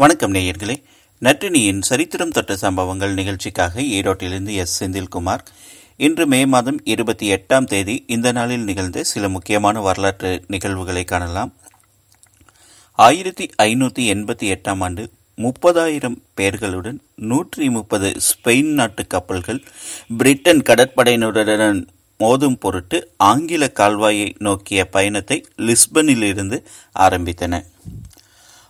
வணக்கம் நேயர்களே. நற்றினியின் சரித்திரம் தொட்ட சம்பவங்கள் நிகழ்ச்சிக்காக ஈரோட்டிலிருந்து எஸ். செந்தில்குமார். இன்று மே மாதம் இருபத்தி எட்டாம் தேதி இந்த நாளில் நிகழ்ந்த சில முக்கியமான வரலாற்று நிகழ்வுகளை காணலாம். ஆயிரத்தி ஐநூற்றி எண்பத்தி எட்டாம் ஆண்டு முப்பதாயிரம் பேர்களுடன் நூற்றி முப்பது ஸ்பெயின் நாட்டு கப்பல்கள் பிரிட்டன் கடற்படையினருடன் மோதும் பொருட்டு ஆங்கில கால்வாயை நோக்கிய பயணத்தை லிஸ்பனிலிருந்து ஆரம்பித்தன.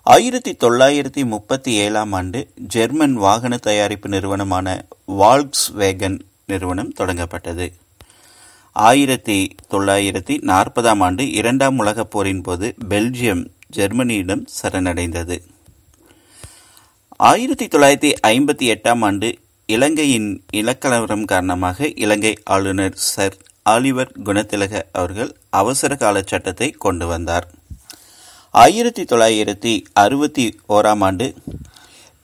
ஆயிரத்தி தொள்ளாயிரத்தி முப்பத்தி ஏழாம் ஆண்டு ஜெர்மன் வாகன தயாரிப்பு நிறுவனமான வால்க்ஸ் வேகன் நிறுவனம் தொடங்கப்பட்டது. ஆயிரத்தி தொள்ளாயிரத்தி நாற்பதாம் ஆண்டு இரண்டாம் உலகப் போரின் போது பெல்ஜியம் ஜெர்மனியிடம் சரணடைந்தது. ஆயிரத்தி தொள்ளாயிரத்தி ஐம்பத்தி எட்டாம் ஆண்டு இலங்கையின் இலக்கலவரம் காரணமாக இலங்கை ஆளுநர் சர் ஆலிவர் குணத்திலக அவர்கள் அவசர கால சட்டத்தை கொண்டு வந்தார். ஆயிரத்தி தொள்ளாயிரத்தி அறுபத்தி ஓராம் ஆண்டு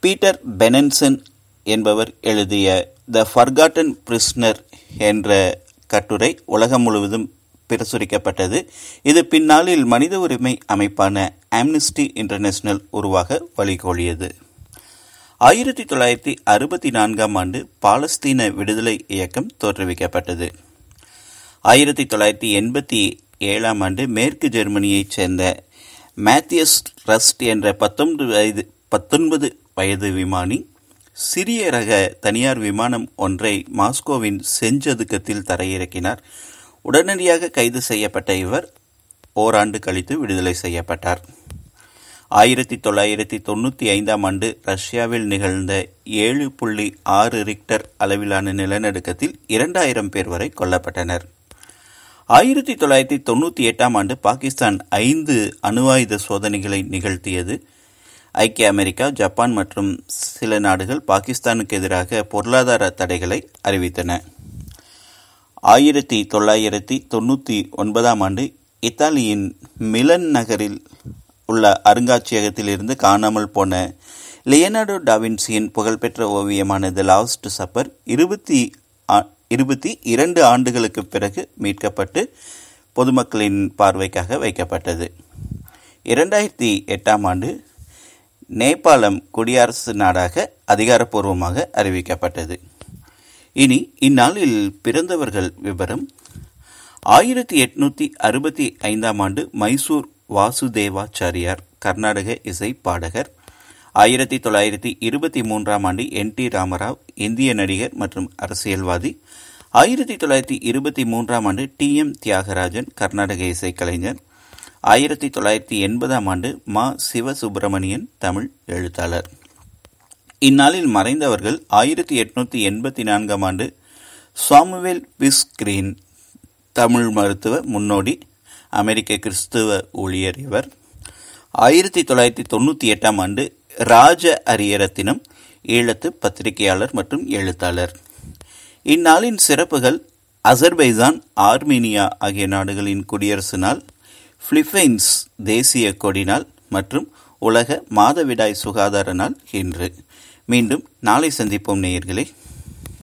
பீட்டர் பெனன்சன் என்பவர் எழுதிய த ஃபர்காட்டன் பிரிஸ்னர் என்ற கட்டுரை உலகம் முழுவதும் பிரசுரிக்கப்பட்டது. இது பின்னாளில் மனித உரிமை அமைப்பான ஆம்னிஸ்டி இன்டர்நேஷனல் உருவாக வழிகோலியது. ஆயிரத்தி தொள்ளாயிரத்தி அறுபத்தி நான்காம் ஆண்டு பாலஸ்தீன விடுதலை இயக்கம் தோற்றுவிக்கப்பட்டது. ஆயிரத்தி தொள்ளாயிரத்தி எண்பத்தி ஏழாம் ஆண்டு மேற்கு ஜெர்மனியைச் சேர்ந்த மேத்தியஸ் ரஸ்ட் என்ற பத்தொன்பது வயது பத்தொன்பது வயது விமானி சிறிய ரக தனியார் விமானம் ஒன்றை மாஸ்கோவின் செஞ்சதுக்கத்தில் தரையிறக்கினார். உடனடியாக கைது செய்யப்பட்ட இவர் ஓராண்டு கழித்து விடுதலை செய்யப்பட்டார். ஆயிரத்தி தொள்ளாயிரத்தி தொண்ணூற்றி ஐந்தாம் ஆண்டு ரஷ்யாவில் நிகழ்ந்த ஏழு புள்ளி ஆறு ரிக்டர் அளவிலான நிலநடுக்கத்தில் இரண்டாயிரம் பேர் வரை கொல்லப்பட்டனர். ஆயிரத்தி தொள்ளாயிரத்தி தொண்ணூற்றி எட்டாம் ஆண்டு பாகிஸ்தான் ஐந்து அணு ஆயுத சோதனைகளை நிகழ்த்தியது. ஐக்கிய அமெரிக்கா ஜப்பான் மற்றும் சில நாடுகள் பாகிஸ்தானுக்கு எதிராக பொருளாதார தடைகளை அறிவித்தன. ஆயிரத்தி தொள்ளாயிரத்தி தொண்ணூற்றி ஒன்பதாம் ஆண்டு இத்தாலியின் மிலன் நகரில் உள்ள அருங்காட்சியகத்தில் இருந்து காணாமல் போன லியனார்டோ டாவின்சியின் புகழ்பெற்ற ஓவியமான த லாஸ்ட் சப்பர் இருபத்தி இருபத்தி இரண்டு ஆண்டுகளுக்கு பிறகு மீட்கப்பட்டு பொதுமக்களின் பார்வைக்காக வைக்கப்பட்டது. இரண்டாயிரத்தி எட்டாம் ஆண்டு நேபாளம் குடியரசு நாடாக அதிகாரப்பூர்வமாக அறிவிக்கப்பட்டது. இனி இந்நாளில் பிறந்தவர்கள் விவரம். ஆயிரத்தி எட்நூத்தி அறுபத்தி ஐந்தாம் ஆண்டு மைசூர் வாசுதேவாச்சாரியார் கர்நாடக இசை பாடகர் ஆயிரத்தி தொள்ளாயிரத்தி இருபத்தி மூன்றாம் ஆண்டு என் டி ராமராவ் இந்திய நடிகர் மற்றும் அரசியல்வாதி. ஆயிரத்தி தொள்ளாயிரத்தி இருபத்தி மூன்றாம் ஆண்டு டி எம் தியாகராஜன் கர்நாடக இசைக்கலைஞர். ஆயிரத்தி தொள்ளாயிரத்தி எண்பதாம் ஆண்டு மா சிவசுப்பிரமணியன் தமிழ் எழுத்தாளர். இந்நாளில் மறைந்தவர்கள் ஆயிரத்தி எட்நூத்தி எண்பத்தி நான்காம் ஆண்டு சாமுவேல் பிஸ்கிரீன் தமிழ் மருத்துவ முன்னோடி அமெரிக்க கிறிஸ்துவ ஊழியர் இவர். ஆயிரத்தி தொள்ளாயிரத்தி தொண்ணூற்றி எட்டாம் ஆண்டு ராஜ அரியரத்தினம் ஈழத்து பத்திரிகையாளர் மற்றும் எழுத்தாளர். இந்நாளின் சிறப்புகள் அசர்பைசான் ஆர்மீனியா ஆகிய நாடுகளின் குடியரசு நாள் பிலிப்பைன்ஸ் தேசிய கொடி நாள் மற்றும் உலக மாதவிடாய் சுகாதார நாள் இன்று மீண்டும் நாளை சந்திப்போம் நேயர்களே.